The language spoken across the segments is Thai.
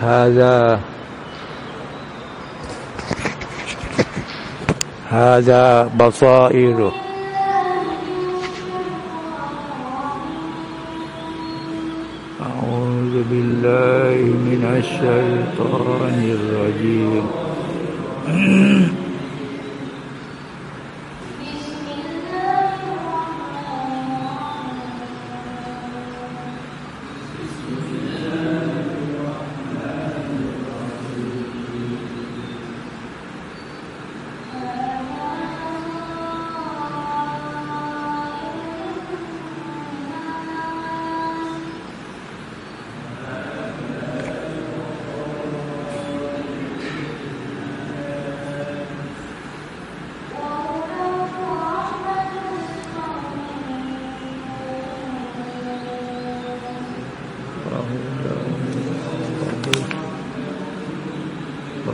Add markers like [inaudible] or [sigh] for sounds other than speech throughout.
هذا هذا بصائر. أعوذ بالله من الشيطان الرجيم. [clears throat]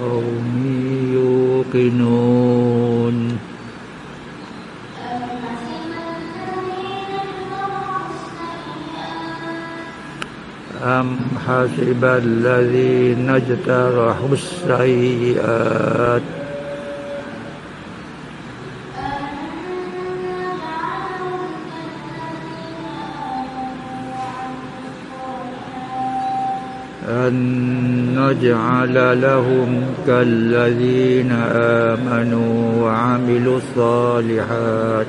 قوم يوقنون. أم حسب الذين اجترحوا السيئات؟ أن نجعل لهم كالذين آمنوا وعملوا الصالحات.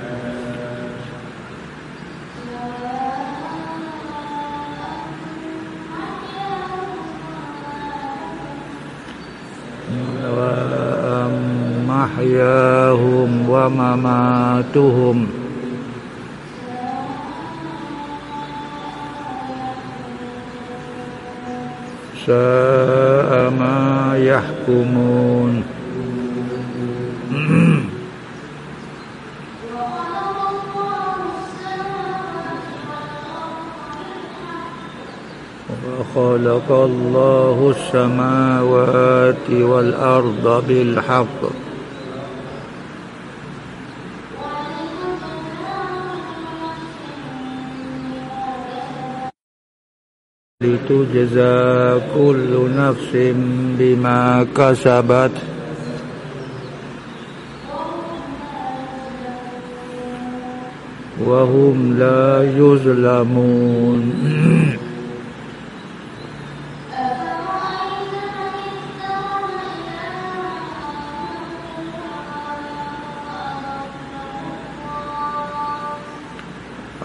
وأم محياهم ومماتهم ساء ما يحكمون. وخلق الله السماوات والأرض بالحق. لتجزى كل نفس بما كسبت وهم لا يظلمون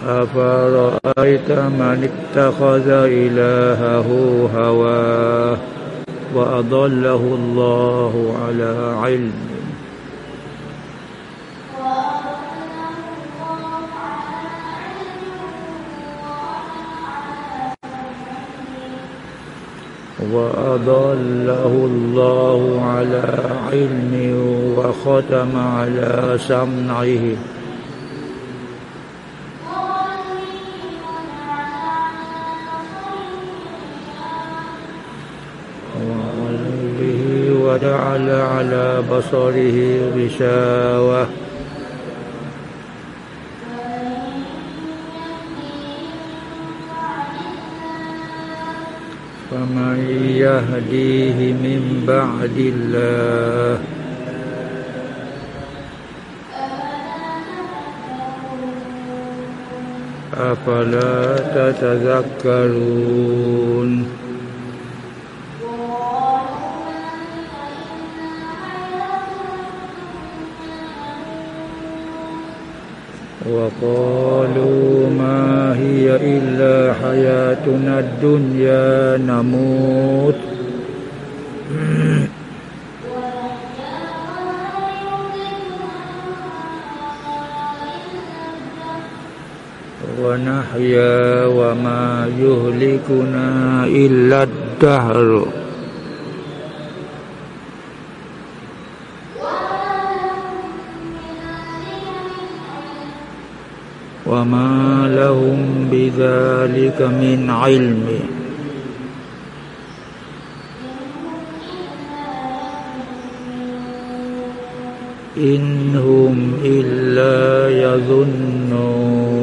أفرأيت من اتخذ إلهه هواه وأضله الله على علم. وأضله الله على علم وختم على سمعه. وجعل على بصره غشاوة. فمن يهديه من بعد الله. أفلا تتذكرون؟ وقالوا ما هي إلا حياتنا الدنيا نموت. ونحيا وما يهلكنا إلا الدهر. وما لهم بذلك من علم. إن هم إلا يظنون.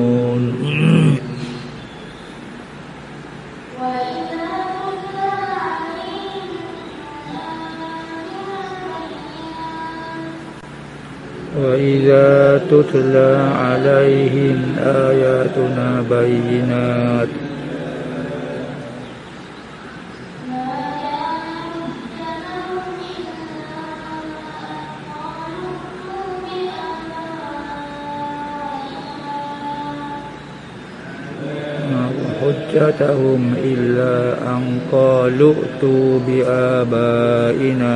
وإذا تتلى عليهم آياتنا بينات حجتهم إلا أن قالوا ائتوا بآبائنا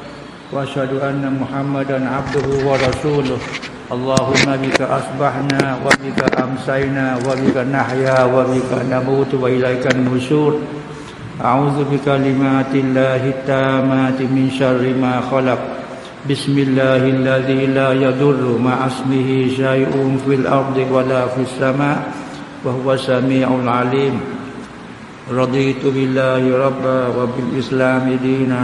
وأشهد أن محمدا عبده ورسوله. اللهم بك أصبحنا وبك أمسينا وبك نحيا وبك نموت وإليك النشور. أعوذ بكلمات الله التامات من شر ما خلق. بسم الله الذي لا يضر مع اسمه شيء في الأرض ولا في السماء وهو سميع العليم. رضيت بالله ربا وبالإسلام دينا.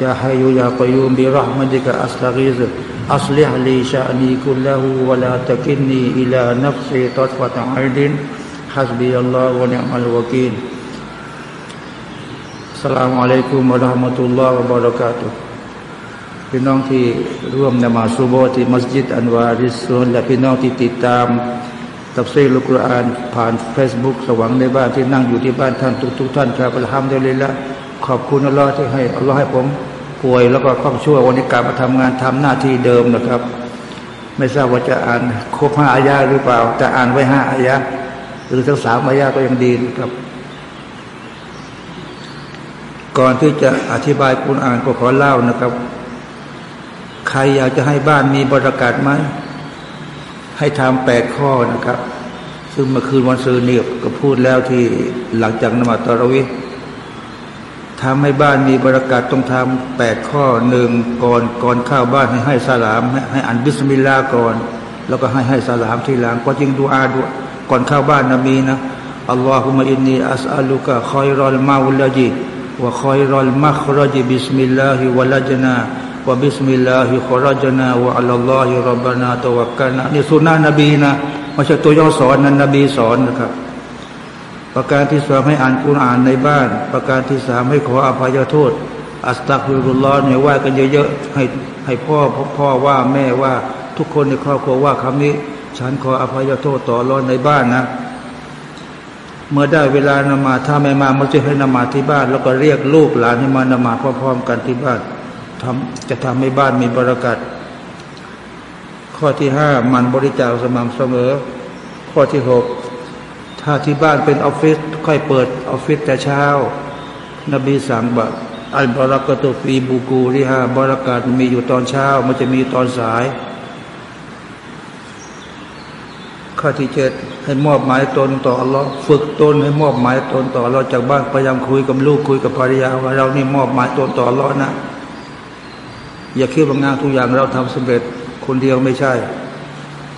يا حي يا قيوم برحمتك أستغيث أصلح لي شأني كله ولا تكلني إلى نفسي طرفة عين حسبي الله ونعم الوكيل السلام عليكم ورحمة الله وبركاته พี่น้องที่ร่วมนมาสุโบที่มัสยิดอันวาริสุนและพี่น้องที่ติดตามตับซีลุกรานผ่านเฟซบุ๊กสว่างในบ้านที่นั่งอยู่ที่บ้านท่านทุกๆท่านครับอัลฮัมดุลิลละขอบคุณอัลลอฮ์ที่ให้อัลลอฮ์ให้ผม ป่วยแล้วก็คล่องช่วยวันนี้กลับมาทำงานทำหน้าที่เดิมนะครับ ไม่ทราบว่าจะอ่านครบห้าอายาหรือเปล่าแต่อ่านไว้ห้าอายาหรือทั้งสามอายาก็ยังดีนะครับ ก่อนที่จะอธิบายคุณอ่านก็ขอเล่านะครับ ใครอยากจะให้บ้านมีบรรยากาศไหมให้ทำแปดข้อนะครับ ซึ่งเมื่อคืนวันซื้อเนี่ยก็พูดแล้วที่หลังจากนมาซวิตร ทำให้บ้านมีบรรยากาศต้องทำแปดข้อหนึ่งก่อนก่อนเข้าบ้านให้ให้สลามให้ให้อันบิสมิลลาห์ก่อน แล้วก็ให้ให้สลามทีหลังก็จริงดุอาดุก่อนเข้าบ้านนบีนะاللهم إني أسألك خير المولج وخير المخرج بسم الله ولجنا وبسم الله خرجنا وعلى الله ربنا توكلنا นี่สุนนะนบีนะไม่ใช่ตัวย่อสอนนั้นนบีสอนนะครับ ประการที่สองให้อ่านกุรอานในบ้าน ประการที่สามให้ขออภัยโทษ อัสตักฟิรุลลอฮ์เนี่ยว่ากันเยอะๆให้ให้พ่อพ่อว่าแม่ว่าทุกคนในครอบครัวว่าคำนี้ ฉันขออภัยโทษต่อรอนในบ้านนะ เมื่อได้เวลานมาถ้าไม่มามันจะให้นมาที่บ้าน แล้วก็เรียกลูกหลานให้มานมาพร้อมๆกันที่บ้านทำจะทำให้บ้านมีบรารักัดข้อที่ห้ามันบริจาคสม่ำเสมอ ข้อที่หก ถ้าที่บ้านเป็นออฟฟิศค่อยเปิดออฟฟิศแต่เช้า นบีสั่งบะอัลบารักตุฟีบูกูริฮาบรารักัดมีอยู่ตอนเช้า มันจะมีตอนสาย ข้อที่เจ็ดให้มอบหมายตนต่ออัลลอฮ์ฝึกตนให้มอบหมายตนต่อเราจากบ้านพยายามคุยกับลูกคุยกับภรรยาว่าเรานี่มอบหมายตนต่ออัลลอฮ์นะ อย่าคิดว่างานทุกอย่างเราทำสำเร็จคนเดียวไม่ใช่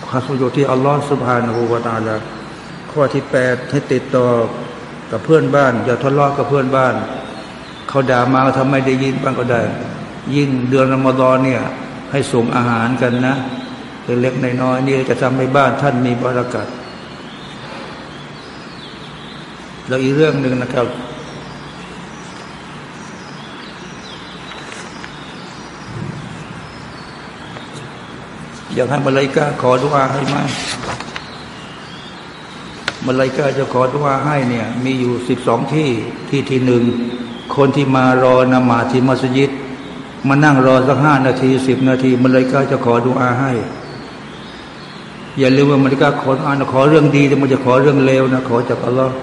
ความสุขที่อัลลอฮ์สุบฮานาหูวาตาลา ข้อที่แปดให้ติดต่อกับเพื่อนบ้าน อย่าทะเลาะกับเพื่อนบ้าน เขาด่ามาทำไมได้ยินบ้างก็ได้ ยิ่งเดือนรอมฎอนเนี่ย ให้ส่งอาหารกันนะเล็กๆน้อยๆนี่จะทำให้บ้านท่านมีบรารักัดแล้วอีกเรื่องหนึ่งนะครับ อยากให้มาเลยกาขอดุอาให้ไห มาลายกาจะขอดุอาให้เนี่ย มีอยู่สิบสองที่ที่ที่หนึ่งคนที่มารอนมาที่มัสยิดมานั่งรอสักห้านาทีสิบนาทีมันเลยก็จะขอดูอาให้ อย่าลืมว่ามันก็ขออ่านขอเรื่องดีแต่มันจะขอเรื่องเลวนะขอจากอัลลอฮ์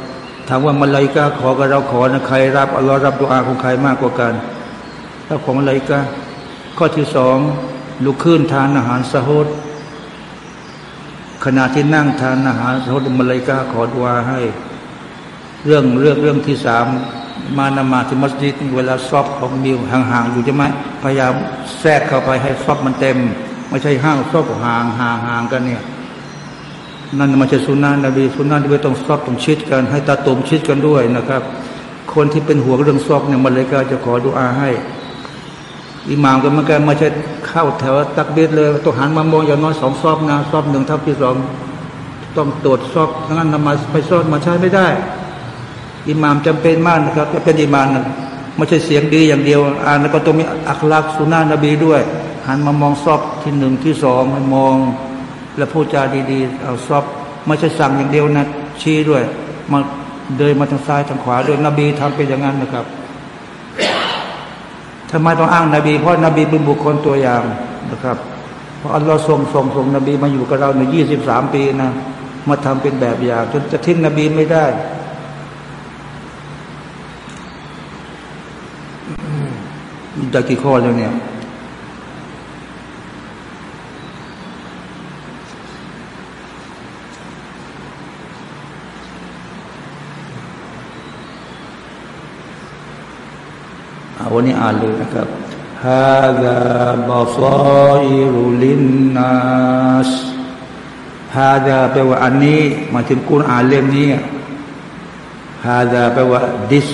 ถามว่ามายก็ขอกับเราขอนะใครรับอัลลอฮ์รับดูอาของใครมากกว่ากันถ้าของมายก็ข้อที่สองลุกขึ้นทานอาหารสะฮด ขณะที่นั่งทานอาหารสะฮดมาเลยก็ขอดูอาให้ เรื่องเรื่องเรื่องที่สามมานมาที่มัสยิดเวลาซอบของมิวห่างๆอยู่ใช่ไหมพยายามแทรกเข้าไปให้ซอบมันเต็ม ไม่ใช่ห้างซอบห่างห่างห่างกันเนี่ยนั่นมันจะสุนันนบีสุนันที่ไม่ต้องซอบต้องชิดกัน ให้ตาตุ่มชิดกันด้วยนะครับ คนที่เป็นห่วงเรื่องซอบเนี่ยมันเลยก็จะขอดุอาให้ อิหมามก็เหมือนกันไม่ใช่เข้าแถวตักเบ็ดเลยต้องหันมามองอย่างน้อยสองซอบนะซอบหนึ่งทับที่สองต้องตรวจซอบงั้นนำมาไปซอบมาใช้ไม่ได้ อิหมามจำเป็นมากนะครับเป็นอิหมามนะไม่ใช่เสียงดีอย่างเดียวอ่านแล้วก็ต้องมีอัคลักสุนานะบีด้วย หันมามองซอบที่หนึ่งที่สองมอง แล้วพูดจาดีๆ เอาซอบไม่ใช่สั่งอย่างเดียวนะชี้ด้วยมาเดินมาทางซ้ายทางขวาด้วยนบีทำเป็นอย่างนั้นนะครับ ทำไมต้องอ้างนบี เพราะนบีเป็นบุคคลตัวอย่างนะครับ เพราะอัลลอฮ์ทรงส่งส่งนบีมาอยู่กับเราในยี่สิบสามปีนะมาทำเป็นแบบอย่างจนจะทิ้งนบีไม่ได้จะกี่ข้อแล้วเนี่ย วันนี้อ่านเลยนะครับฮาดาบาซาอิรุลินนัสฮาดาแปลว่าอันนี้มาถึงกุณอ่านเล่มนี้ฮาดาแปลว่า this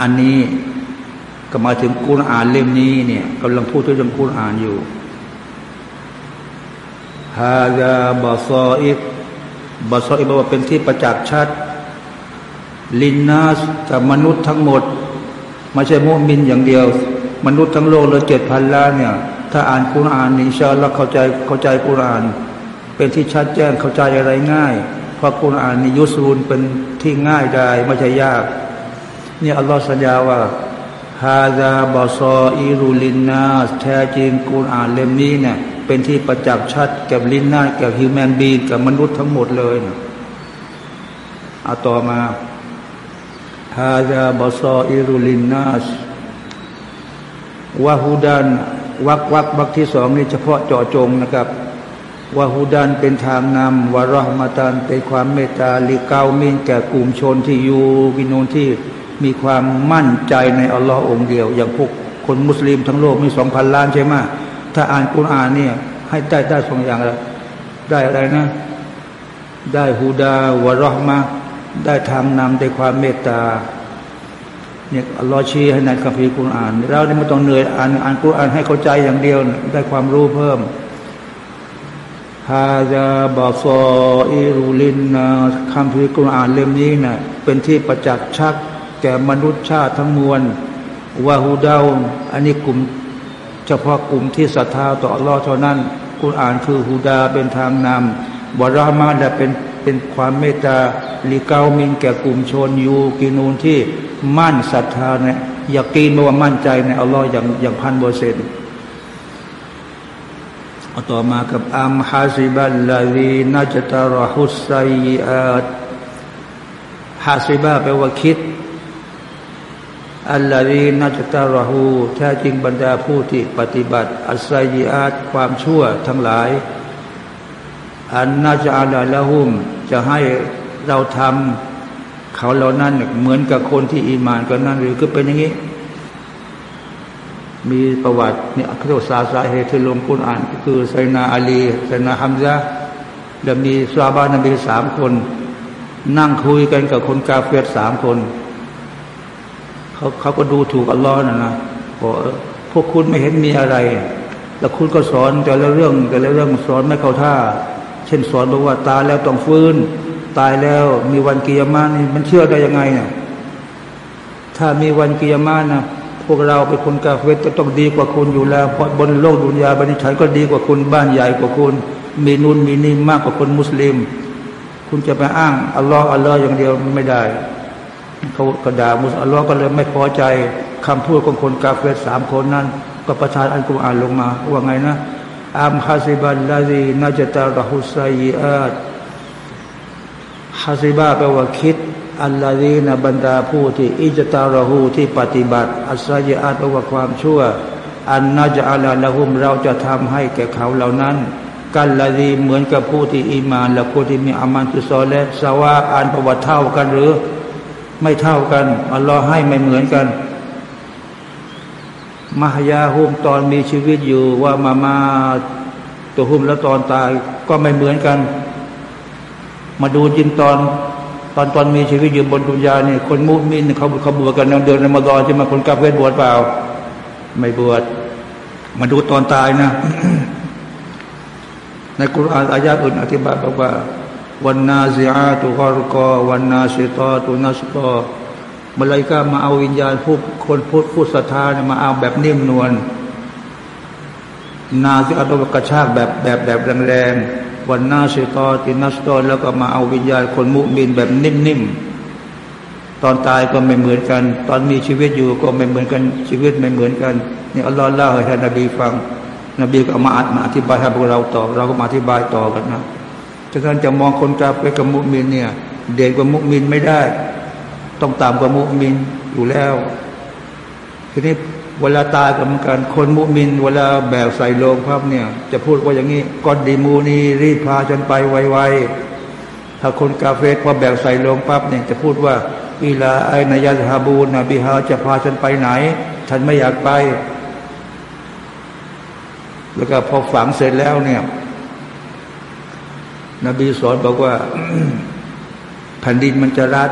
อันนี้ก็มาถึงกุณอ่านเล่มนี้เนี่ยกำลังพูดถึงเรื่องกุณอ่านอยู่ฮาดาบาซาอิบาซาอิแปลว่าเป็นที่ประจักษ์ชัดลินนัสกับมนุษย์ทั้งหมด ไม่ใช่มุมินอย่างเดียว มนุษย์ทั้งโลกเลยเจ็ดพันล้านเนี่ยถ้าอ่านคุรานอินชาอัลลอฮ์เข้าใจเข้าใจคุราน เป็นที่ชัดแจ้งเข้าใจอะไรง่าย เพราะคุรานนี่ยุสรุนเป็นที่ง่ายได้ไม่ใช่ยากเนี่ยอัลลอฮ์สัญญาว่าฮาซาบอซออิรุลินนาแท้จริงกุรอานเล่มนี้เนี่ยเป็นที่ประจักษ์ชัดแก่ลินนาแก่ฮิวแมนบีกับมนุษย์ทั้งหมดเลยเอาต่อมา ฮาดาบซออิรุลินนัสวาฮูดันวักวักวักที่สองนี่เฉพาะเจาะจงนะครับวาฮูดันเป็นทางนำวารหมาตันเป็นความเมตตาลิกาวมินแก่กลุ่มชนที่อยู่กินนที่มีความมั่นใจในอัลลอฮ์องเดียว อย่างพวกคนมุสลิมทั้งโลกมีสองพันล้านใช่ไหมถ้าอ่านกุรอานเนี่ยให้ได้ได้สองอย่างละได้อะไรนะ ได้ฮูดาวารหมา ได้ทางนำด้ความเมตตาเนี่ยอัลอชี้ให้ในคัมภีร์กุรอาน เราเนี่ยไม่ต้องเหนื่อยอ่านอ่านกุรอานให้เข้าใจอย่างเดียว ได้ความรู้เพิ่มฮาจาบาซออิรุลินนาคัมภีร์กุรอานเล่มนี้นะ่ะเป็นที่ประจักษ์ชักแก่มนุษย์ชาติทั้งมวลวาฮูดาวอันนี้กลุ่มเฉพาะกลุ่มที่ศรัทธาต่ออัลอฮ์เท่านั้นกุรอานคือฮูดาเป็นทางนำบารามาและเป็น เป็นความเมตตาลีเกามินแก่กลุ่มชนยูกินูนที่มั่นศรัทธาเนี่ยอยากกินว่ามั่นใจในอัลลอฮ์อย่างอย่างพันเปอร์เซ็นต์เอาต่อมากับอัมฮาซิบัลลาดีนัจตารหุสไซอาตฮาซิบาแปลว่าคิดอัลลอฮีนัจตารหูแท้จริงบรรดาผู้ที่ปฏิบัติ อัสไซอาตความชั่วทั้งหลาย อันนาจะอาลาละหุม จะให้เราทำเขาเหล่านั้นเหมือนกับคนที่อีมานกันนั้นหรือก็เป็นอย่างนี้ มีประวัติเนี่ยขโทษสาสาเหตุที่ลงคุณอ่าน ก็คือไซนาอาลีไซนาฮัมซาแล้วมีซาบานบีสามคน นั่งคุยกันกับคนกาเฟตสามคนเขาเขาก็ดูถูกอัลลอฮ์นะนะบอกพวกคุณไม่เห็นมีอะไร แล้วคุณก็สอนแต่ละเรื่องแต่ละเรื่องสอนไม่เข้าท่า ช่นสอนบอกว่าตายแล้วต้องฟื้น ตายแล้วมีวันกิยามานี่มันเชื่อได้ยังไงเนี่ยถ้ามีวันกิยามานะพวกเราเป็นคนกาเฟตก็ต้องดีกว่าคุณอยู่แล้วเพราะบนโลกดุนยาบันิชัยก็ดีกว่าคุณบ้านใหญ่กว่าคุณ มีนุนมีนิ่มมากกว่าคนมุสลิม คุณจะไปอ้างอัลลอฮ์อัลลอฮ์อย่างเดียวไม่ได้เขากระดามุสอัลลอฮ์ก็เลยไม่พอใจคำพูดของคนกาเฟสสามคนนั้น ก็ประทานอัลกุรอานลงมาว่าไงนะ อัมฮาซิบัลลาดีนาจตารหุสัยอาตฮาซิบาแปลว่าคิด อัลลาดีนบรรดาผู้ที่อิจตารหูที่ปฏิบัติ อัสัยอาตแปลว่าความชั่ว อันนาจะอัลละหุมเราจะทำให้แก่เขาเหล่านั้น กันละดีเหมือนกับผู้ที่อิมานและผู้ที่มีอามันตุซอและสวาอันประวัติเท่ากันหรือ ไม่เท่ากันอัลลอฮ์ให้ไม่เหมือนกัน มหยาฮุมตอนมีชีวิตอยู่ว่ามามาตัวฮุมแล้วตอนตายก็ไม่เหมือนกัน มาดูจินตอน ตอนตอนมีชีวิตอยู่บนดุนยาเนี่ยคนมุสลิมเขาเขาบวชกันเดือนในมาดอนใช่ไหมคนกาเฟตบวชเปล่า ไม่บวชมาดูตอนตายนะ ในกุรอานอายะอื่นอธิบายบอกว่าวันนาซิอาตุฮอรกอวันนาชิตอตุนัสตอ มาเลยก็มาเอาวิญญาณผู้คนพูดผู้ศรัทธามาเอาแบบนิ่มนวลนาซิอาตุกระชากแบบแบบแบบแรงๆวันนาชิตอตินัสตอแล้วก็มาเอาวิญญาณคนมุบินแบบนิ่มๆตอนตายก็ไม่เหมือนกัน ตอนมีชีวิตอยู่ก็ไม่เหมือนกันชีวิตไม่เหมือนกันนี่อัลลอฮ์เล่าให้ท่านนบีฟัง นบีก็มาอัดมาอธิบายให้พวกเราต่อ เราก็มาอธิบายต่อกันนะฉะนั้นจะมองคนกาไปกับมุมินเนี่ย เด่นกว่ามุมินไม่ได้ ต้องตามกว่ามุมินอยู่แล้วทีนี้เวลาตายกับเหมือนกันคนมุมิน เวลาแบกใส่โลงพับเนี่ย จะพูดว่าอย่างนี้กอดดีมูนีรีบพาฉันไปไวๆถ้าคนกาเฟตพอแบกใส่โลงพับเนี่ยจะพูดว่าอีลาไอนายาฮาบูนบิฮาจะพาฉันไปไหน ฉันไม่อยากไป แล้วก็พอฝังเสร็จแล้วเนี่ย นบีสอนบอกว่าแผ่นดินมันจะรัด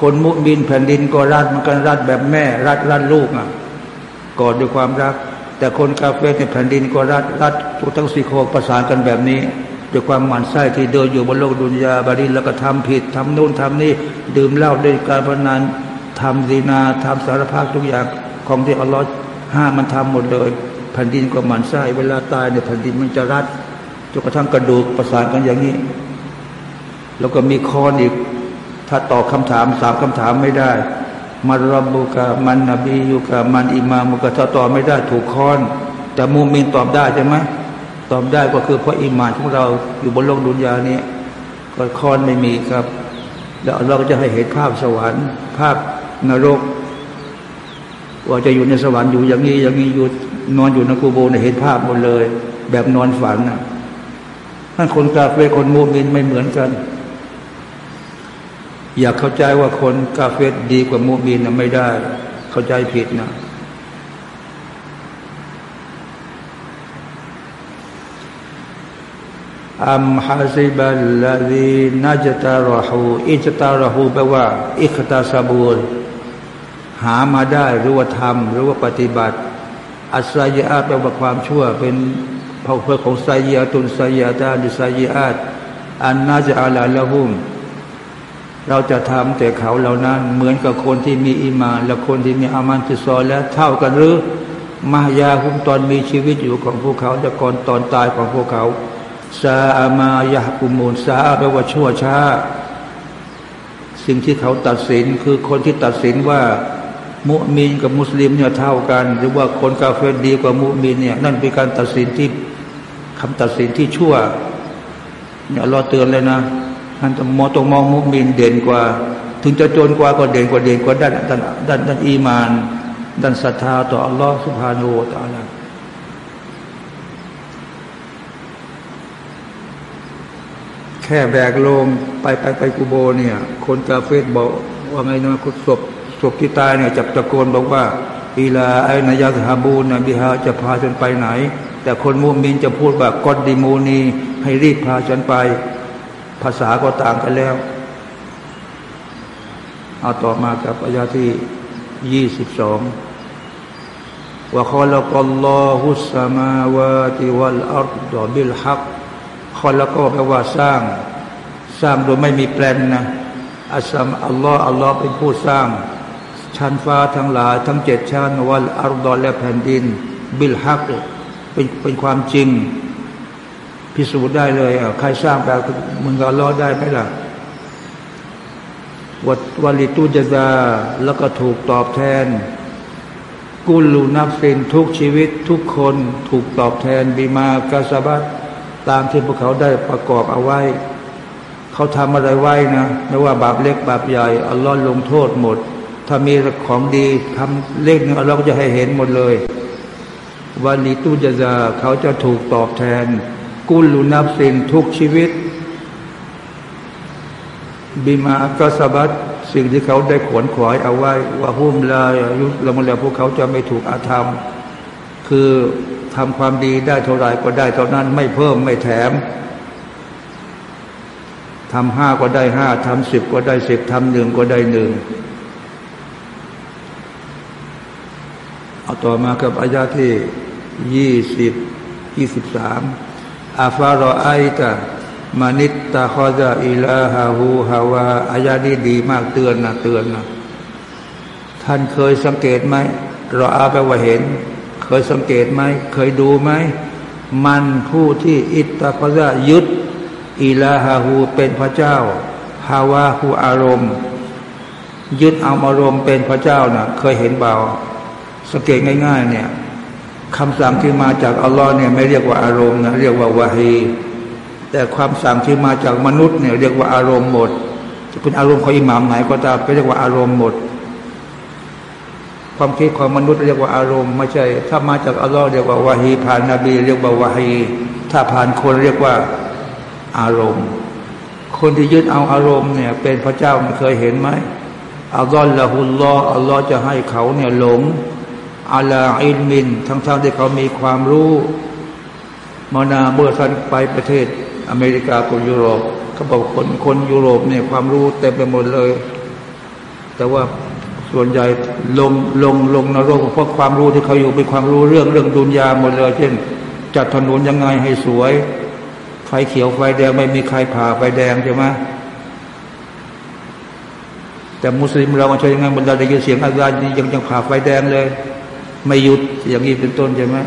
คนมุบินแผ่นดินก็รัดมันกันรัดแบบแม่ รัดรัดลูกอะกอดด้วยความรัก แต่คนกาเฟ่ในแผ่นดินก็รัดรัดทุกทั้งสี่โคประสานกันแบบนี้ด้วยความหมันไส้ที่เดินอยู่บนโลกดุนยาบารินแล้วก็ทำผิดทำนู่นทำนี่ดื่มเหล้าด้วยการพนันทำดีนาทำสารพัดทุกอย่างของที่อัลลอฮ์ห้ามมันทำหมดเลยแผ่นดินก็หมันไส้เวลาตายเนี่ยแผ่นดินมันจะรัดจนกระทั่งกระดูกประสานกันอย่างนี้ แล้วก็มีคอนอีก ถ้าตอบคาถามสามคำถามไม่ได้มารบุกามันนบียุกามันอิมามุกะถ้าตอบไม่ได้ถูกคอน แต่มูมินตอบได้ใช่ไหมตอบได้ก็คือเพราะอิมานของเราอยู่บนโลกดุนยานี้ก็คอนไม่มีครับ แล้วเราก็จะให้เห็นภาพสวรรค์ ภาพนรก ว่าจะอยู่ในสวรรค์อยู่อย่างนี้อย่างนี้อยู่นอนอยู่ในกูโบนเห็นภาพหมดเลย แบบนอนฝันนะท่านคนกาเฟคนมูมินไม่เหมือนกัน อยากเข้าใจว่าคนกาเฟตดีกว่ามูมินนะไม่ได้ เข้าใจผิดนะอัมฮะซิบัลลาดีนัจตารหูอิจตารหูแปลว่า อิคตาซาบูลหามาได้หรือว่าทำหรือว่าปฏิบัติ อัสยาแปลว่าความชั่ว เป็นเผ่าเพื่อของไซยาตุนไซยาตาดิไซยาตอันนาจะอาลาละหุม เราจะทำแต่เขาเหล่านั้น เหมือนกับคนที่มีอิมานและคนที่มีอามันติซอและเท่ากันหรือมายาหุมตอนมีชีวิตอยู่ของพวกเขาแต่ก่อนตอนตายของพวกเขาซาอามายากุมูลซาแปลว่าชั่วช้า สิ่งที่เขาตัดสินคือคนที่ตัดสินว่า มุมินกับมุสลิมเนี่ยเท่ากัน หรือว่าคนกาเฟรดีกว่ามุมินเนี่ยนั่นเป็นการตัดสินที่คำตัดสินที่ชั่วเนี่ยเราเตือนเลยนะ ท่านมองตงมองมุมินเด่นกว่า ถึงจะจนกว่าก็เด่นกว่าเด่นกว่าด้านด้านด้านด้านอีมานด้านศรัทธาต่ออัลลอฮฺสุบฮานูตะลาแค่แบกลงไปไปไปกูโบเนี่ย คนกาเฟตบอกว่าไงนะคุณศพศพที่ตายเนี่ยจับตะโกนบอกว่าอีลาไอนายาฮาบูนบิฮาจะพาฉันไปไหน แต่คนมุมินจะพูดแบบกอดดิมูนีให้รีบพาฉันไป ภาษาก็ต่างกันแล้ว เอาต่อมากับอายาที่ยี่สิบสองว่าขอละกัลลอฮุสมาวาติวัลอัรดอบิลฮักขอละก็แปลว่าสร้าง สร้างโดยไม่มีแปลนนะอัสมอัลลอฮ์อัลลอฮ์เป็นผู้สร้างชั้นฟ้าทั้งหลายทั้งเจ็ดชั้นวัลอารดอและแผ่นดิน บิลฮักเป็นเป็นความจริง พิสูจน์ได้เลยใครสร้างแบบมึงก็รอดได้ไหมล่ะวัดวลิตุจดาแล้วก็ถูกตอบแทน กุลูนับสินทุกชีวิตทุกคนถูกตอบแทนบีมากาสบัตตามที่พวกเขาได้ประกอบเอาไว้ เขาทำอะไรไว้นะ ไม่ว่าบาปเล็กบาปใหญ่อัลลอฮ์ลงโทษหมด ถ้ามีของดีทำเล็กนึงอัลลอฮ์ก็จะให้เห็นหมดเลยวันลีตุจาเขาจะถูกตอบแทน กุลูนับสินทุกชีวิต บิมากสบัตสิ่งที่เขาได้ขวนขวายเอาไว้ ว่าหุ้มลายยุละมแล้วพวกเขาจะไม่ถูกอาธรรม คือทำความดีได้เท่าไรก็ได้เท่านั้นไม่เพิ่มไม่แถมทำห้าก็ได้ห้าทำสิบก็ได้สิบทำหนึ่งก็ได้หนึ่งเอาต่อมากับอายาที่ยี่สิบยี่สิบสาม อาฟารอไอตามานิตตาคอจาอิลาฮาหูฮาวาอายานี้ดีมากเตือนนะเตือนนะท่านเคยสังเกตไหมเราอาไปว่าเห็น เคยสังเกตไหมเคยดูไหมมันผู้ที่อิตตาคอจายึดอิลาฮาหูเป็นพระเจ้าฮาวาหูอารมณ์ ยึดเอาอารมณ์เป็นพระเจ้านะ่ะ เคยเห็นเบาสังเกตง่าย ๆ เนี่ย คำสั่งที่มาจากอัลลอฮ์เนี่ยไม่เรียกว่าอารมณ์นะเรียกว่าวาฮีแต่ความสั่งที่มาจากมนุษย์เนี่ยเรียกว่าอารมณ์หมดจะเป็นอารมณ์ของอิหมามไหนก็ตามไปเรียกว่าอารมณ์หมด ความคิดของมนุษย์เรียกว่าอารมณ์ไม่ใช่ ถ้ามาจากอัลลอฮ์เรียกว่าวาฮีผ่านนบี เรียกว่าวาฮีถ้าผ่านคนเรียกว่าอารมณ์ คนที่ยึดเอาอารมณ์เนี่ย เป็นพระเจ้าเคยเห็นไหมอัลลอฮ์ละฮุลลออัลลอฮ์จะให้เขาเนี่ยหลง อัลาอินมิน ทั้งๆที่เขามีความรู้มานาเมื่อท่านไปประเทศอเมริกากับยุโรปเขาบอกคนคนยุโรปเนี่ยความรู้เต็มไปหมดเลย แต่ว่าส่วนใหญ่ลงลงลงนรกเพราะความรู้ที่เขาอยู่เป็นความรู้เรื่องเรื่องดุนยาหมดเลย เช่น จัดถนนยังไงให้สวยไฟเขียวไฟแดงไม่มีใครผ่าไฟแดงใช่ไหมแต่มุสลิมเราใช้ยังไงบรรดาได้ยินเสียงอาจารย์ยังยังผ่าไฟแดงเลย ไม่หยุดอย่างนี้เป็นต้นใช่ไหม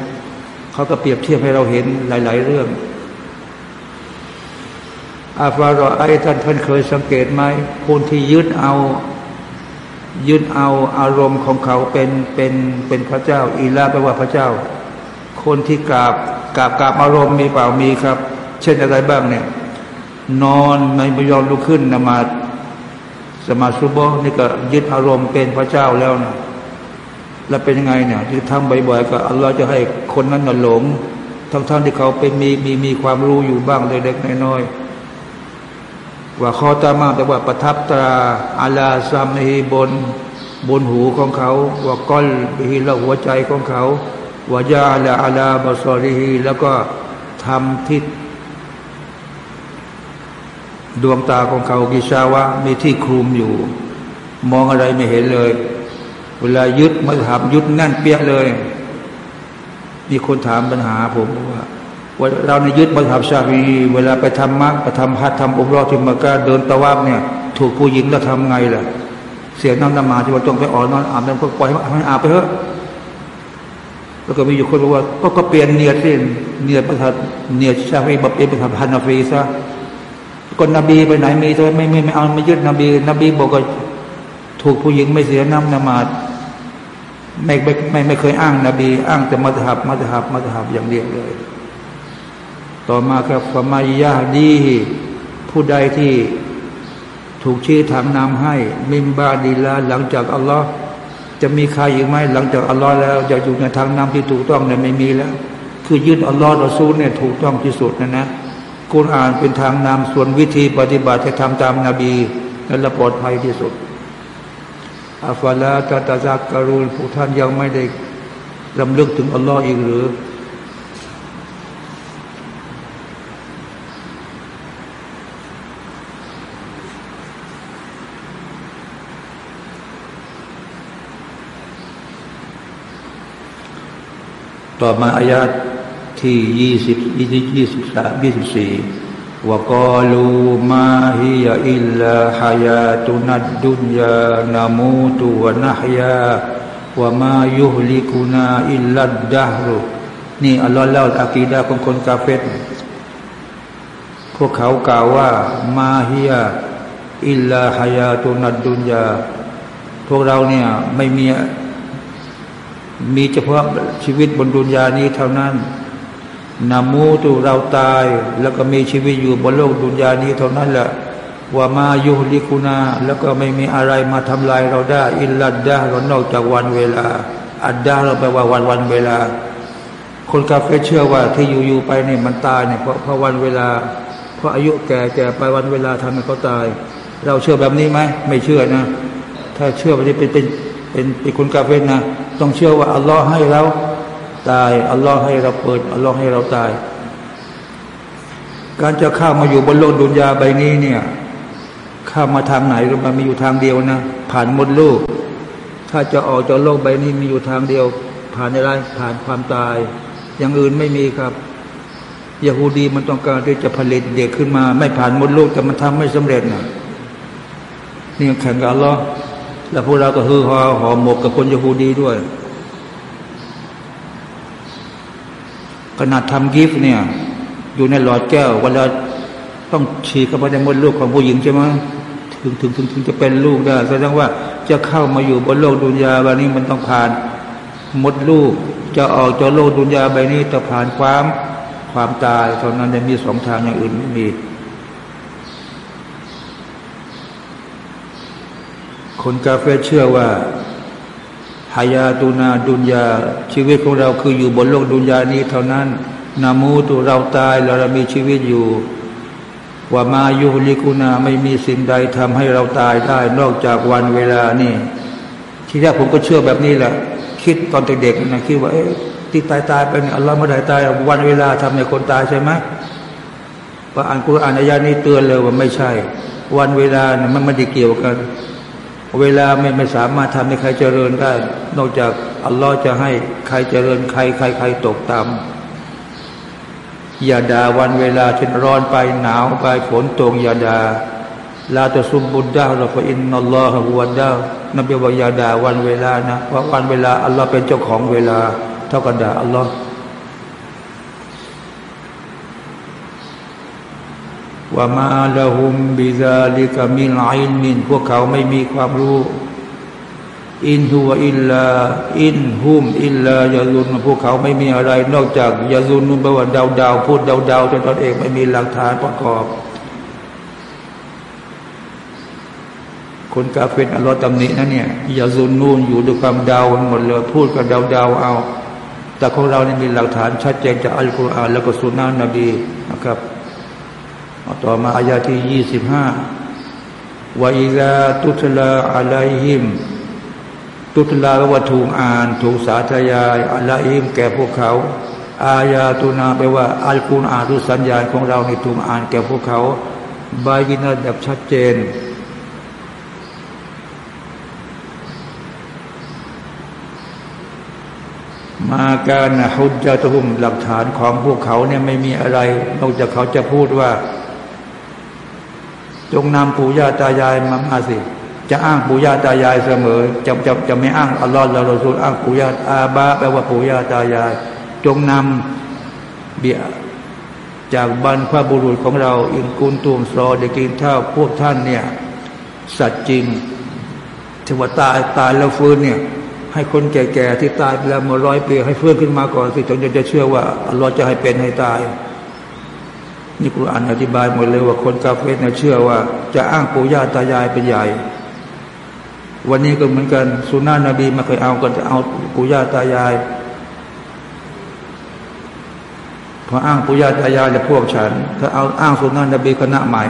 เขาก็เปรียบเทียบให้เราเห็นหลาย ๆ เรื่องอาฟารอไอท่านท่านเคยสังเกตไหมคนที่ยึดเอายึดเอาอารมณ์ของเขาเป็นเป็นเป็นพระเจ้า อีลาแปลว่าพระเจ้า คนที่กราบกราบกราบอารมณ์มีเปล่ามีครับ เช่นอะไรบ้างเนี่ย นอนในบยอมลุกขึ้นนมาสมาสุโบนี่ก็ยึดอารมณ์เป็นพระเจ้าแล้วนะ แล้วเป็นยังไงเนี่ยที่ทำบ่อยๆก็อัลลอฮ์จะให้คนนั้นน่ะหลง ทั้งๆที่เขาเป็นมีมีมีความรู้อยู่บ้างเล็กๆน้อยๆว่าคอตามาแต่ว่าประทับตราอาลาซามฮีบน บนหูของเขา ว่าก้อนบีละหัวใจของเขาว่ายาละอาลาบาซอรีฮีแล้วก็ทำทิศดวงตาของเขากิชาวะมีที่คลุมอยู่ มองอะไรไม่เห็นเลย เวลายึดมาถามยึดแน่นเปี้ยเลย มีคนถามปัญหาผมว่าเราในยึดมาทำชาฟีเวลาไปทำมักไปทำฮัททำอุมรอที่มักาเดินตะวันเนี่ย ถูกผู้หญิงแล้วทำไงล่ะ เสียน้ำน้ำมาที่ว่าต้องไปอ่อนนอนอาบน้ำก็ปล่อยให้มันอาบไปเถอะแล้วก็มีอยู่คนบอกว่าก็ก็เปลี่ยนเนียดสิเนียดประทับเนียดชาฟีแบบเปลี่ยนประทับฮันนาฟีซะก็นบีไปไหนมีแต่ไม่ไม่ไม่เอาไม่ยึดนบี นบีบอกว่าถูกผู้หญิงไม่เสียน้ำนมา ไม่ไม่ไม่ไม่เคยอ้างนบีอ้างแต่มัธยับมัธยับมัธยับอย่างเดียวเลย ต่อมาครับฟมายาดีผู้ใดที่ถูกชี้ทางนำให้ มิมบาดีลาหลังจากอัลลอฮ์จะมีใครอีกไหมหลังจากอัลลอฮ์แล้วจะอยู่ในทางนำที่ถูกต้องเนี่ยไม่มีแล้ว คือยึดอัลลอฮ์รอซูลเนี่ยถูกต้องที่สุดนะนะกุรอานเป็นทางนำส่วนวิธีปฏิบัติจะทำตามนาบีนั่นละปลอดภัยที่สุด อัฟลาตาตาซักการูลผู้ท่านยังไม่ได้รำลึกถึงอัลลอฮ์อีกหรือต่อมาอายาที่ยี่สิบยี่สิบยี่สิบสามยี่สิบสี่ วกาลูมาฮิยาอิลลาฮายาตุนัดดุนยานามูตุวนะฮยาวามายุฮลิกุนาอิลลัดดาฮรุนี่อัลลอฮ์เล่าอากีดาของคนกาเฟตพวกเขากล่าวว่ามาฮิยาอิลลาฮายาตุนัดดุนยาพวกเราเนี่ยไม่มีมีเฉพาะชีวิตบนดุนยานี้เท่านั้น นามูตูเราตาย แล้วก็มีชีวิตอยู่บนโลกดุนยานี้เท่านั้นแหละว่ามายุลิกุนาแล้วก็ไม่มีอะไรมาทำลายเราได้ อิลลัดดาเรานอกจากวันเวลา อัดดาเราแปลว่าวันวันเวลา คนกาเฟเชื่อว่าที่อยู่ๆไปเนี่ยมันตายเนี่ยเพราะเพราะวันเวลา เพราะอายุแก่แก่ไปวันเวลาทำให้เขาตาย เราเชื่อแบบนี้ไหมไม่เชื่อนะ ถ้าเชื่อว่าจะเป็นเป็นเป็นเป็นคนกาเฟนะ ต้องเชื่อว่าอัลลอฮ์ให้เรา ตายอัลลอฮ์ให้เราเปิดอัลลอฮ์ให้เราตาย การจะเข้ามาอยู่บนโลกดุนยาใบนี้เนี่ยเข้ามาทางไหนก็มันมีอยู่ทางเดียวนะ ผ่านมดลูก ถ้าจะออกจากโลกใบนี้มีอยู่ทางเดียว ผ่านอะไรผ่านความตาย อย่างอื่นไม่มีครับยาฮูดีมันต้องการที่จะผลิตเด็กขึ้นมา ไม่ผ่านมดลูกแต่มันทำไม่สำเร็จนะนี่แข่งกันล้อแล้วพวกเราก็ฮือฮอหอหมกกับคนยาฮูดีด้วย ขนาดทำกิฟต์เนี่ย อยู่ในหลอดแก้วเวลาต้องฉีกเข้าไปในมดลูกของผู้หญิงใช่ไหมถึงถึงถึงถึงจะเป็นลูกได้แสดงว่าจะเข้ามาอยู่บนโลกดุนยาใบนี้มันต้องผ่านมดลูก จะออกจากโลกดุนยาใบนี้จะผ่านความความตายเท่านั้นจะมีสองทางอย่างอื่นไม่มี คนกาเฟเชื่อว่า หายาตูนาดุนยา ชีวิตของเราคืออยู่บนโลกดุนยานี้เท่านั้น นามูตัวเราตายแล้วเรามีชีวิตอยู่ว่ามายุลิกุนาไม่มีสิ่งใดทำให้เราตายได้ นอกจากวันเวลานี่ ที่แรกผมก็เชื่อแบบนี้แหละ คิดตอนเด็กๆนะคิดว่าเอ๊ะที่ตายตายไปเนี่ยอัลลอฮ์ไม่ได้ตายวันเวลาทำให้คนตายใช่ไหมพระอ่านกุรอานอายานี้เตือนเลยว่าไม่ใช่ วันเวลาเนี่ยมันไม่ได้เกี่ยวกัน เวลาไม่ไม่สามารถทำให้ใครเจริญได้ นอกจากอัลลอฮ์จะให้ใครเจริญใครใครใครตกต่ำอย่าด่าวันเวลาเช่นร้อนไปหนาวไปฝนตกอย่าด่าลาตะซุมบุดดาเราก็อินนัลลอฮฺฮุวดานบีบอกอย่าด่าวันเวลานะเพราะวันเวลาอัลลอฮ์เป็นเจ้าของเวลา เท่ากับด่าอัลลอฮ์ وما لهم بذلك من علم พวกเขาไม่มีความรู้ إن هم إلا إن هم إلا يظنون พวกเขาไม่มีอะไร นอกจากยาลุนนุ่นแปลว่าดาวดาวพูดดาวดาวจนตนเองไม่มีหลักฐานประกอบ คนกาเฟรอัลลอฮ์ตำหนินะเนี่ยยาซุนนูนอยู่ด้วยความดาวหมดเลยพูดกับดาวดาวเอา แต่ของเราเนี่ยมีหลักฐานชัดเจนจากอัลกุรอานแล้วก็สุนนะนบีนะครับ ต่อมาอายาที่ยี่สิบห้าวาอิซาตุตลาอะลัยฮิม ตุตลาว่าถูกอ่านถูกสาธยายอัลลอฮิม แก่พวกเขา อายาตุนาแปลว่าอัลกุรอานหรือสัญญาณของเราในถูกอ่านแก่พวกเขาบายินาแบบชัดเจนมาการนะฮุจจตุมหลักฐานของพวกเขาเนี่ยไม่มีอะไรนอกจากเขาจะพูดว่า จงนำปู่ย่าตายายมามาสิ จะอ้างปู่ย่าตายายเสมอ จะจะจะไม่อ้างอัลลอฮ์ละเราสูลอ้างปู่ย่าอาบาแปลว่าปู่ย่าตายาย จงนำเบียจากบรรพบุรุษของเราอินกุนตุมซอเด็กินเท่าพวกท่านเนี่ย สัตว์จริงถึงว่าตายตายแล้วฟื้นเนี่ย ให้คนแก่ๆที่ตายไปแล้วมาร้อยปีให้ฟื้นขึ้นมาก่อนสิถึงจะเชื่อว่าอัลลอฮ์จะให้เป็นให้ตาย นี่คุรอานอธิบายหมดเลยว่าคนกาเฟสเนี่ยเชื่อว่า จะอ้างปู่ย่าตายายเป็นใหญ่ วันนี้ก็เหมือนกันสุนานะนบีมาเคยเอากันจะเอาปู่ย่าตายายพออ้างปู่ย่าตายายจะพวกฉัน ถ้าเอาอ้างสุนานะนบีคณะใหม่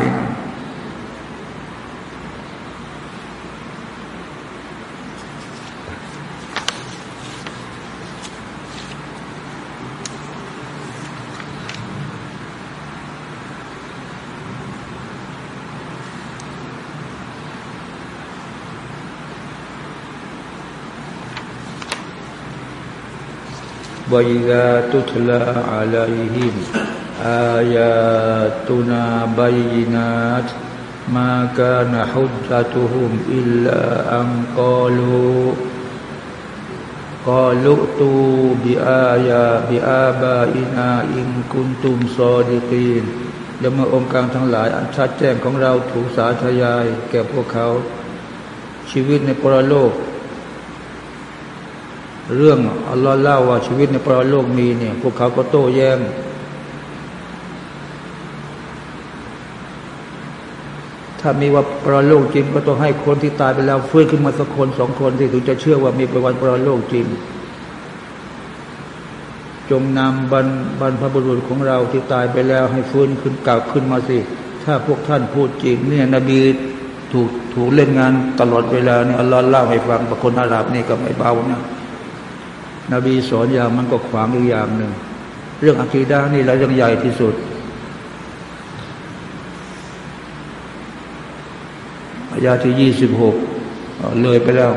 وإذا تتلى عليهم آياتنا بينات ما كان حجتهم إلا أن قالوا قالوا ائتوا بآية بآبائنا إن كنتم صادقين แล้วเมื่อองค์การทั้งหลาย อันชัดแจ้งของเราถูกสาธยาย แก่พวกเขา ชีวิตในปรโลก เรื่องอัลลอฮ์เล่าว่าชีวิตในปรโลกมีเนี่ย พวกเขาก็โต้แย้งถ้ามีว่าปรโลกจริง ก็ต้องให้คนที่ตายไปแล้วฟื้นขึ้นมาสักคนสองคนที่ถึงจะเชื่อว่ามีประวัติปรโลกจริง จงนำบรรบรรพบุรุษของเราที่ตายไปแล้ว ให้ฟื้นขึ้นกลับขึ้นมาสิ ถ้าพวกท่านพูดจริง เนี่ยนบีถูกถูกเล่นงานตลอดเวลาเนี่ยอัลลอฮ์เล่าให้ฟังบางคนอาหรับนี่ก็ไม่เบานะ นบีสอนอย่างมันก็ขวางอีกอย่างหนึ่ง เรื่องอัคีดานี่ละเรื่องใหญ่ที่สุดอายาที่ยี่สิบหกเลยไปแล้ว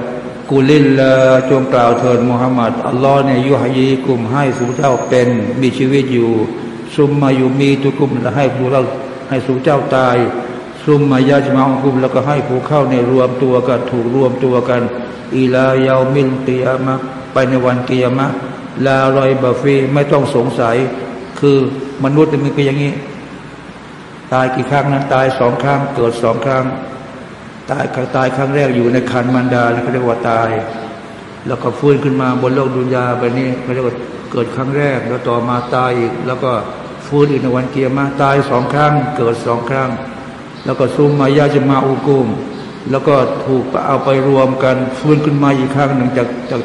กุลิลละจงกล่าวเถิดมุฮัมมัดอัลลอฮ์เนี่ยยุฮยีกลุ่มให้สุเจ้าเป็นมีชีวิตอยู่ ซุมมาอยู่มีทุกกลุ่มและให้ผู้เราให้สุเจ้าตาย ซุมมายาจมากุมแล้วก็ให้ผู้เข้าในรวมตัวกันถูกรวมตัวกัน อีลายาวมิลตียามะ ไปในวันกิยามะลารอยบาฟีไม่ต้องสงสัย คือมนุษย์มันเป็อย่างนี้ ตายกี่ครั้งนั้นตายสองครั้ง เกิดสองครั้ง ตายตายครั้งแรกอยู่ในคันมันดาแล้วเขาเรียกว่าตาย แล้วก็ฟื้นขึ้นมาบนโลกดุนยาไปนี่เขาเรียกว่าเกิดครั้งแรก แล้วต่อมาตายอีก แล้วก็ฟื้นอีกในวันเกียร์มาตายสองครั้ง เกิดสองครั้ง แล้วก็ซุมมายาจะมาอุกุมแล้วก็ถูกเอาไปรวมกันฟื้นขึ้นมาอีกครั้งหนึ่งจากจาก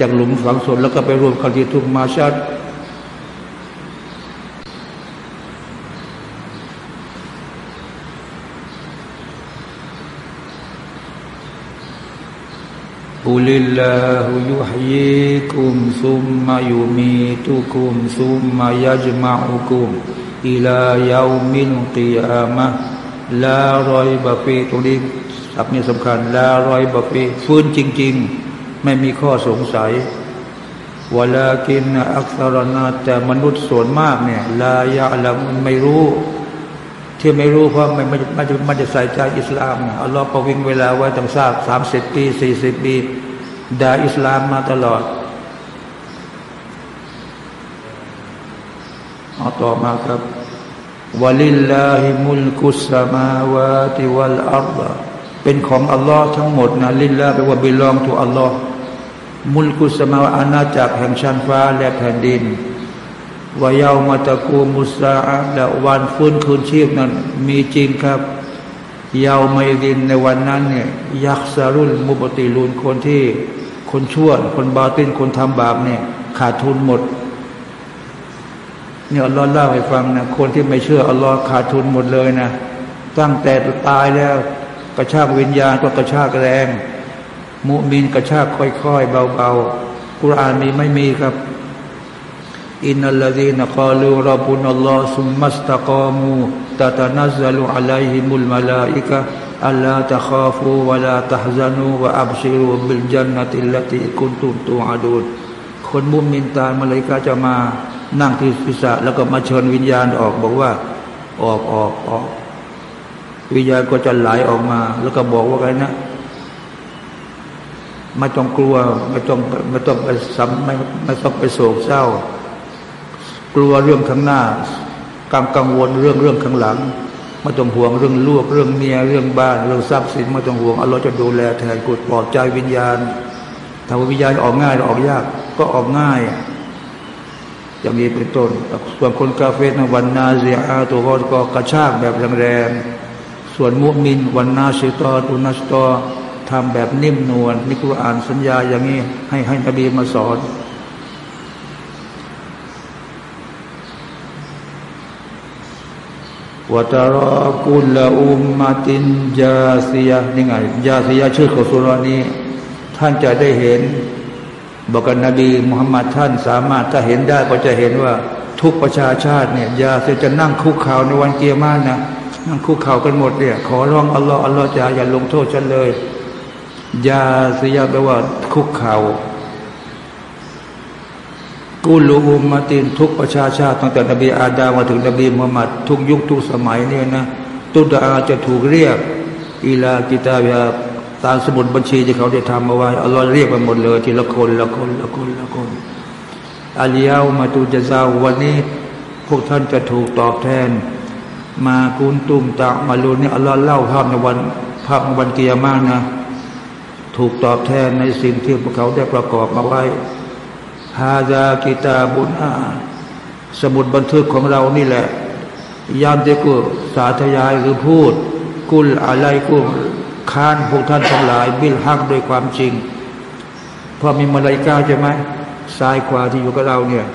จากหลุมฝังศพแล้วก็ไปรวมกันที่ทุกมาชัดกุลิลลาฮุยุฮยีคุมซุมมายุมีตุคุมซุมมายัจมาอุคุมอิลายามินกิยามะลารอยบาฟีตรงนี้สับนี้สำคัญลารอยบาฟีฟื้นจริง ๆ ไม่มีข้อสงสัยวลากินอักษรนาแต่มนุษย์ส่วนมากเนี่ยลายาละมันไม่รู้ ที่ไม่รู้เพราะมันไม่ไม่ไม่จะใส่ใจอิสลามอัลลอฮ์ประวิงเวลาไว้ตั้งทราบสามสิบปีสี่สิบปีด่าอิสลามมาตลอดเอาต่อมาครับวลิลลาฮิมุลกุสมาวาติวัลอัลลอฮ์เป็นของอัลลอฮ์ทั้งหมดนะลิลลาแปลว่าบิลองทูอัลลอฮ์ มุลกุสมาวอาณาจักรแห่งชั้นฟ้าและแผ่นดินวายาวมาตะกูมุสาและวันฟื้นคืนชีพนั้น มีจริงครับยาวไม่ดินในวันนั้นเนี่ยยักษ์สารุลมุบติลูนคนที่คนชั่ว คนบาตินคนทำบาปเนี่ยขาดทุนหมดเนี่ยอัลลอฮ์เล่าให้ฟังนะคนที่ไม่เชื่ออัลลอฮ์ขาดทุนหมดเลยนะ ตั้งแต่ตายแล้ว กระชากวิญญาณก็กระชากแรง มุมินกระชากค่อยๆเบาๆกุรอานมีไม่มีครับإن الذين قالوا ربنا الله ثم استقاموا تتنزل عليهم الملائكة ألا تخافوا ولا تحزنوا وأبشروا بالجنة التي كنتم توعدون คนมุมินตายมาเลยก็จะมานั่งที่ศีรษะแล้วก็มาเชิญวิญญาณออกบอกว่า ออกออกออก วิญญาณก็จะไหลออกมา แล้วก็บอกว่าไงนะ ไม่ต้องกลัวไม่ต้องไม่ต้องไปซ้ำไม่ไม่ต้องไปโศกเศร้า กลัวเรื่องข้างหน้ากังกังวลเรื่องเรื่องข้างหลังไม่ต้องห่วงเรื่องลูกเรื่องเมียเรื่องบ้านเรื่องทรัพย์สินไม่ต้องห่วงอัลลอฮ์จะดูแลแทนกุดปลอบใจวิญญาณถ้าวิญญาณออกง่ายหรือออกยากก็ออกง่ายอย่างนี้เป็นต้นส่วนคนกาเฟตนะวันนาเซียอาตัวก็กระชากแบบแรงๆส่วนมุมินวันนาชิตอตุนัสตอ ทำแบบนิ่มนวลนี่คุรอ่านสัญญาอย่างนี้ ให้ให้นบีมาสอนวตารกุลอุมมาตินยาซียนี่ไงยาซียชื่อของสุรานี้ ท่านจะได้เห็น บอกกันนบีมุฮัมมัดท่านสามารถถ้าเห็นได้ก็จะเห็นว่า ทุกประชาชาติเนี่ยยาเสียจะนั่งคุกเข่าในวันเกียร์มานะนั่งคุกเข่ากันหมดเนี่ย ขอร้องอัลลอฮ์อัลลอฮ์จะอย่าลงโทษฉันเลย ยาสียแปลว่า คุกเข่ากุลูอุมมาตินทุกประชาชาติตั้งแต่นบีอาดามาถึงนบีมุฮัมมัดทุกยุคทุกสมัยเนี่ยนะตุดาจะถูกเรียกอีลากิตาบยาตามสมุดบัญชีที่เขาได้ทำเอาไว้อัลลอฮ์เรียกมาหมดเลย ทีละคนละคนละคนละคนอาลียาวมาตูจะซาวันนี้พวกท่านจะถูกตอบแทน มากุนตุมตะมาลูนี่อัลลอฮ์เล่าภาพในวันภาพในวันเกียร์มากนะ ถูกตอบแทนในสิ่งที่พวกเขาได้ประกอบมาไว้ฮาซากิตาบุญอาสมุดบันทึกของเรานี่แหละ ยามเดกุสาธยายหรือพูด กุลอะไรกุลค้านพวกท่านทั้งหลาย บิลฮักด้วยความจริงพอมีมาลายกาใช่ไหมซ้ายขวาที่อยู่กับเราเนี่ย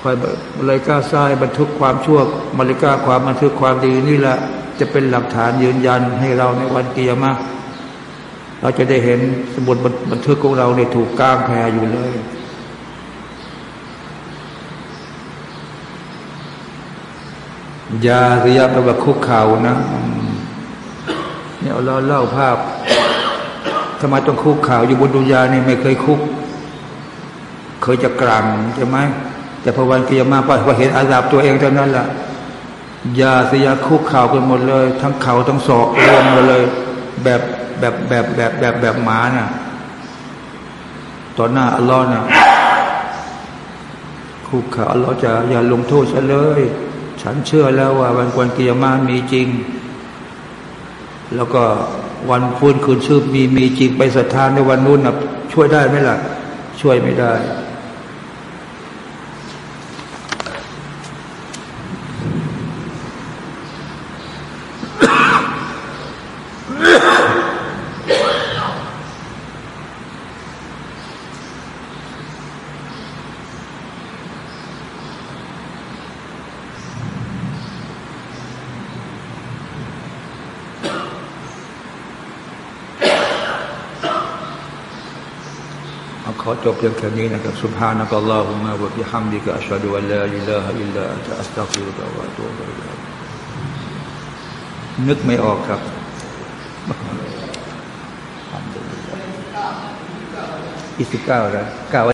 คอยมาลายกาซ้ายบันทึกความชั่วมาลายกาความบันทึกความดีนี่แหละ จะเป็นหลักฐานยืนยันให้เราในวันเกียรมา เราจะได้เห็นสมุดบันทึกของเราเนี่ยถูกกางแพรอยู่เลยยาริยะแปลว่าคุกเข่านะเนี่ยเราเล่าภาพทำไมต้องคุกเข่าอยู่บนดุนยานี่ไม่เคยคุก เคยจะกลางใช่ไหมแต่พอวันกิยามาพอเห็นอาซาบตัวเองเท่านั้นแหละยาสยาคุกเข่ากันหมดเลย ทั้งเข่าทั้งศอกรวมหมาเลย แบบ แบบแบบแบบแบบแบบหมาน่ะต่อหน้าอัลลอฮ์น่ะคุกเข่าอัลลอฮ์จะอย่าลงโทษฉันเลย ฉันเชื่อแล้วว่าวันกวนกิยามามีจริง แล้วก็วันฟื้นคืนชื่อมีมีจริงไปศรัทธาในวันนู้นนะช่วยได้ไหมล่ะ ช่วยไม่ได้ ขอจบเพียงแค่นี้นะครับ سبحانك اللهم وبحمدك أشهد أن لا إله إلا أنت أستغفرك وأتوب إليك นึกไม่ออกครับอีสิบเก้าแล้วเก้า